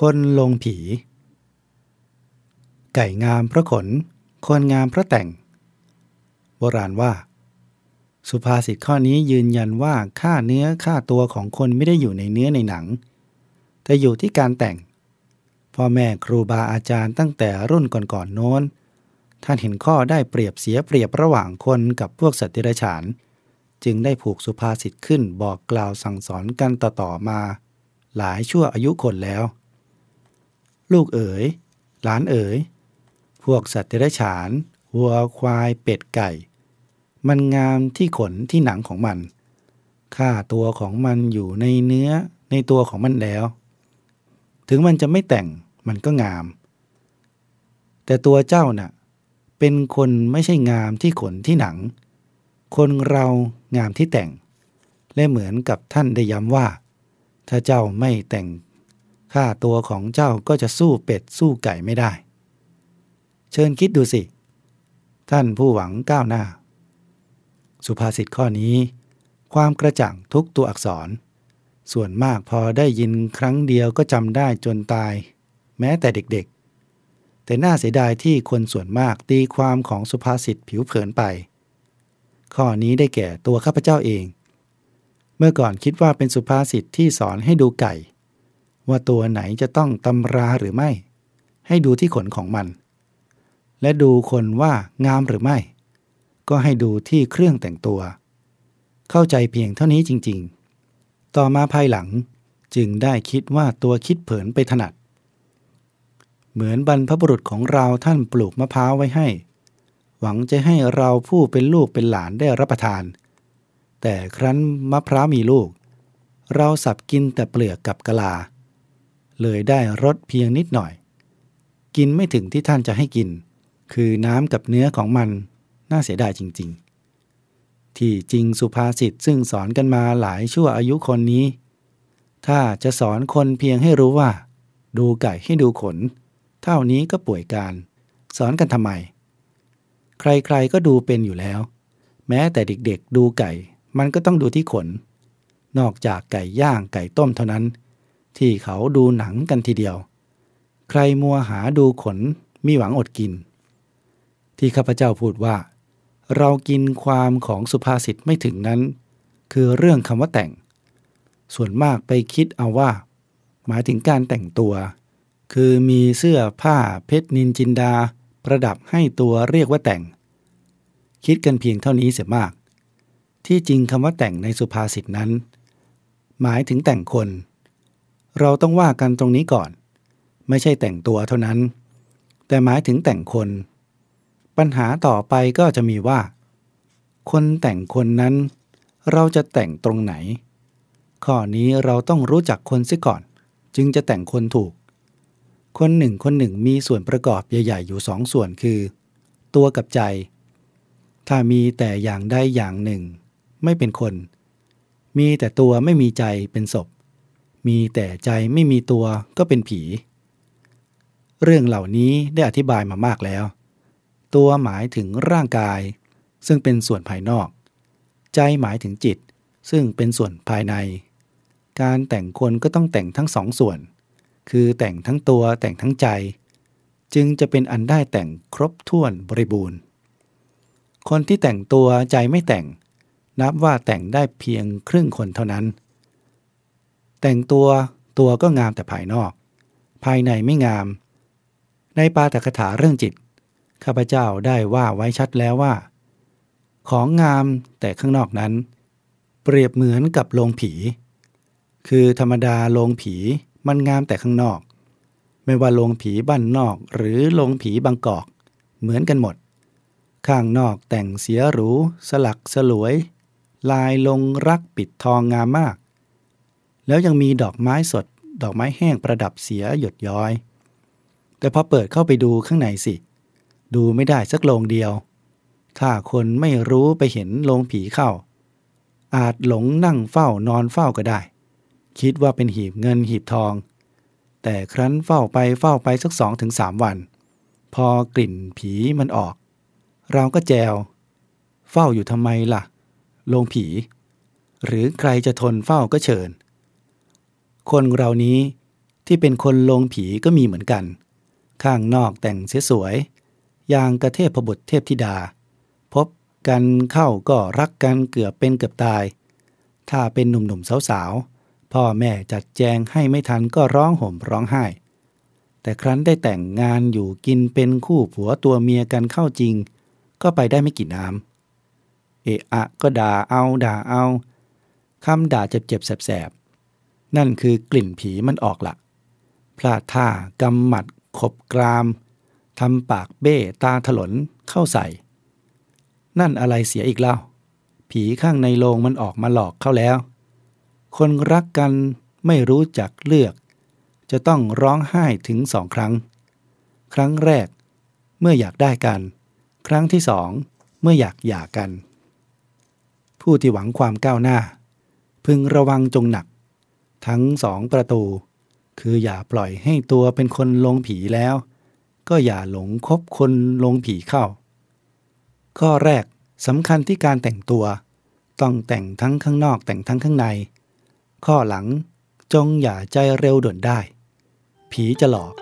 คนลงผี ไก่งามพระขน คนงามพระแต่ง โบราณว่า สุภาษิตข้อนี้ยืนยันว่าค่าเนื้อค่าตัวของคนไม่ได้อยู่ในเนื้อในหนัง แต่อยู่ที่การแต่ง พ่อแม่ครูบาอาจารย์ตั้งแต่รุ่นก่อนๆโน้น ท่านเห็นข้อได้เปรียบเสียเปรียบระหว่างคนกับพวกสัตว์เดรัจฉาน จึงได้ผูกสุภาษิตขึ้นบอกกล่าวสั่งสอนกันต่อๆมาหลายชั่วอายุคนแล้ว ลูกเอ๋ย หลานเอ๋ย พวกสัตว์เดรัจฉานวัวควายเป็ดไก่ มันงามที่ขนที่หนังของมันค่าตัวของมันอยู่ในเนื้อในตัวของมันแล้ว ถึงมันจะไม่แต่งมันก็งาม แต่ตัวเจ้าน่ะ เป็นคนไม่ใช่งามที่ขนที่หนัง คนเรางามที่แต่ง และเหมือนกับท่านได้ย้ำว่า ถ้าเจ้าไม่แต่ง ค่าตัวของเจ้าก็จะสู้เป็ดสู้ไก่ไม่ได้ เชิญคิดดูสิ ท่านผู้หวังก้าวหน้า สุภาษิตข้อนี้ ความกระจ่างทุกตัวอักษร ส่วนมากพอได้ยินครั้งเดียวก็จำได้จนตาย แม้แต่เด็กๆ แต่น่าเสียดายที่คนส่วนมากตีความของสุภาษิตผิวเผินไป ข้อนี้ได้แก่ตัวข้าพเจ้าเอง เมื่อก่อนคิดว่าเป็นสุภาษิตที่สอนให้ดูไก่ ว่าตัวไหนจะต้องตำราหรือไม่ ให้ดูที่ขนของมัน และดูคนว่างามหรือไม่ ก็ให้ดูที่เครื่องแต่งตัว เข้าใจเพียงเท่านี้จริงๆ ต่อมาภายหลังจึงได้คิดว่าตัวคิดเผินไปถนัด เหมือนบรรพบุรุษของเราท่านปลูกมะพร้าวไว้ให้ หวังจะให้เราผู้เป็นลูกเป็นหลานได้รับประทาน แต่ครั้นมะพร้าวมีลูก เราสับกินแต่เปลือกกับกะลา เลยได้รสเพียงนิดหน่อย กินไม่ถึงที่ท่านจะให้กิน คือน้ำกับเนื้อของมันน่าเสียดายจริง ๆ ที่จริงสุภาษิตซึ่งสอนกันมาหลายชั่วอายุคนนี้ ถ้าจะสอนคนเพียงให้รู้ว่า ดูไก่ให้ดูขน เท่านี้ก็ป่วยการ สอนกันทำไม ใครๆก็ดูเป็นอยู่แล้ว แม้แต่เด็กๆดูไก่ มันก็ต้องดูที่ขน นอกจากไก่ย่างไก่ต้มเท่านั้น ที่เขาดูหนังกันทีเดียว ใครมัวหาดูขนมีหวังอดกิน ที่ข้าพเจ้าพูดว่า เรากินความของสุภาษิตไม่ถึงนั้น คือเรื่องคำว่าแต่ง ส่วนมากไปคิดเอาว่า หมายถึงการแต่งตัว คือมีเสื้อผ้าเพชรนินจินดา ประดับให้ตัวเรียกว่าแต่ง คิดกันเพียงเท่านี้เสียมาก ที่จริงคำว่าแต่งในสุภาษิตนั้น หมายถึงแต่งคน เราต้องว่ากันตรงนี้ก่อน ไม่ใช่แต่งตัวเท่านั้น แต่หมายถึงแต่งคน ปัญหาต่อไปก็จะมีว่า คนแต่งคนนั้น เราจะแต่งตรงไหน ข้อนี้เราต้องรู้จักคนเสียก่อน จึงจะแต่งคนถูก คนหนึ่งคนหนึ่งมีส่วนประกอบใหญ่ ๆ อยู่สองส่วนคือ ตัวกับใจ ถ้ามีแต่อย่างใดอย่างหนึ่ง ไม่เป็นคน มีแต่ตัวไม่มีใจเป็นศพ มีแต่ใจไม่มีตัวก็เป็นผี เรื่องเหล่านี้ได้อธิบายมามากแล้ว ตัวหมายถึงร่างกาย ซึ่งเป็นส่วนภายนอก ใจหมายถึงจิต ซึ่งเป็นส่วนภายใน การแต่งคนก็ต้องแต่งทั้งสองส่วน คือแต่งทั้งตัวแต่งทั้งใจ จึงจะเป็นอันได้แต่งครบถ้วนบริบูรณ์ คนที่แต่งตัวใจไม่แต่ง นับว่าแต่งได้เพียงครึ่งคนเท่านั้น แต่งตัวตัวก็งามแต่ภายนอก ภายในไม่งาม ในปาตกถาเรื่องจิต ข้าพเจ้าได้ว่าไว้ชัดแล้วว่า ของงามแต่ข้างนอกนั้น เปรียบเหมือนกับโลงผี คือธรรมดาโลงผีมันงามแต่ข้างนอก ไม่ว่าโลงผีบ้านนอกหรือโลงผีบางกอก เหมือนกันหมด ข้างนอกแต่งเสียหรู สลักสลวย ลายลงรักปิดทองงามมาก แล้วยังมีดอกไม้สด ดอกไม้แห้งประดับเสียหยดย้อย แต่พอเปิดเข้าไปดูข้างในสิ ดูไม่ได้สักโลงเดียว ถ้าคนไม่รู้ไปเห็นโลงผีเข้า อาจหลงนั่งเฝ้านอนเฝ้าก็ได้ คิดว่าเป็นหีบเงินหีบทอง แต่ครั้นเฝ้าไปเฝ้าไปสักสองถึงสามวัน พอกลิ่นผีมันออก เราก็แจว เฝ้าอยู่ทำไมล่ะ โลงผี หรือใครจะทนเฝ้าก็เชิญ คนเรานี้ที่เป็นคนลงผีก็มีเหมือนกัน ข้างนอกแต่งเสียสวย อย่างกระเทพบุตรเทพธิดา พบกันเข้าก็รักกันเกือบเป็นเกือบตาย ถ้าเป็นหนุ่มๆสาวๆ พ่อแม่จัดแจงให้ไม่ทันก็ร้องห่มร้องไห้ แต่ครั้นได้แต่งงานอยู่กินเป็นคู่ผัวตัวเมียกันเข้าจริง ก็ไปได้ไม่กี่น้ำเอะอะก็ด่าเอาด่าเอาคำด่าเจ็บๆแสบๆ นั่นคือกลิ่นผีมันออกละพลาดท่ากำหมัด ขบกรามทำปากเบ้ตาถลนเข้าใส่ นั่นอะไรเสียอีกเล่า ผีข้างในโรงมันออกมาหลอกเข้าแล้ว คนรักกันไม่รู้จักเลือก จะต้องร้องไห้ถึงสองครั้ง ครั้งแรก เมื่ออยากได้กัน ครั้งที่สองเมื่ออยากหย่ากัน ผู้ที่หวังความก้าวหน้า พึงระวังจงหนัก ทั้งสองประตู คืออย่าปล่อยให้ตัวเป็นคนลงผีแล้ว ก็อย่าหลงคบคนลงผีเข้า ข้อแรกสำคัญที่การแต่งตัว ต้องแต่งทั้งข้างนอกแต่งทั้งข้างใน ข้อหลังจงอย่าใจเร็วด่วนได้ ผีจะหลอก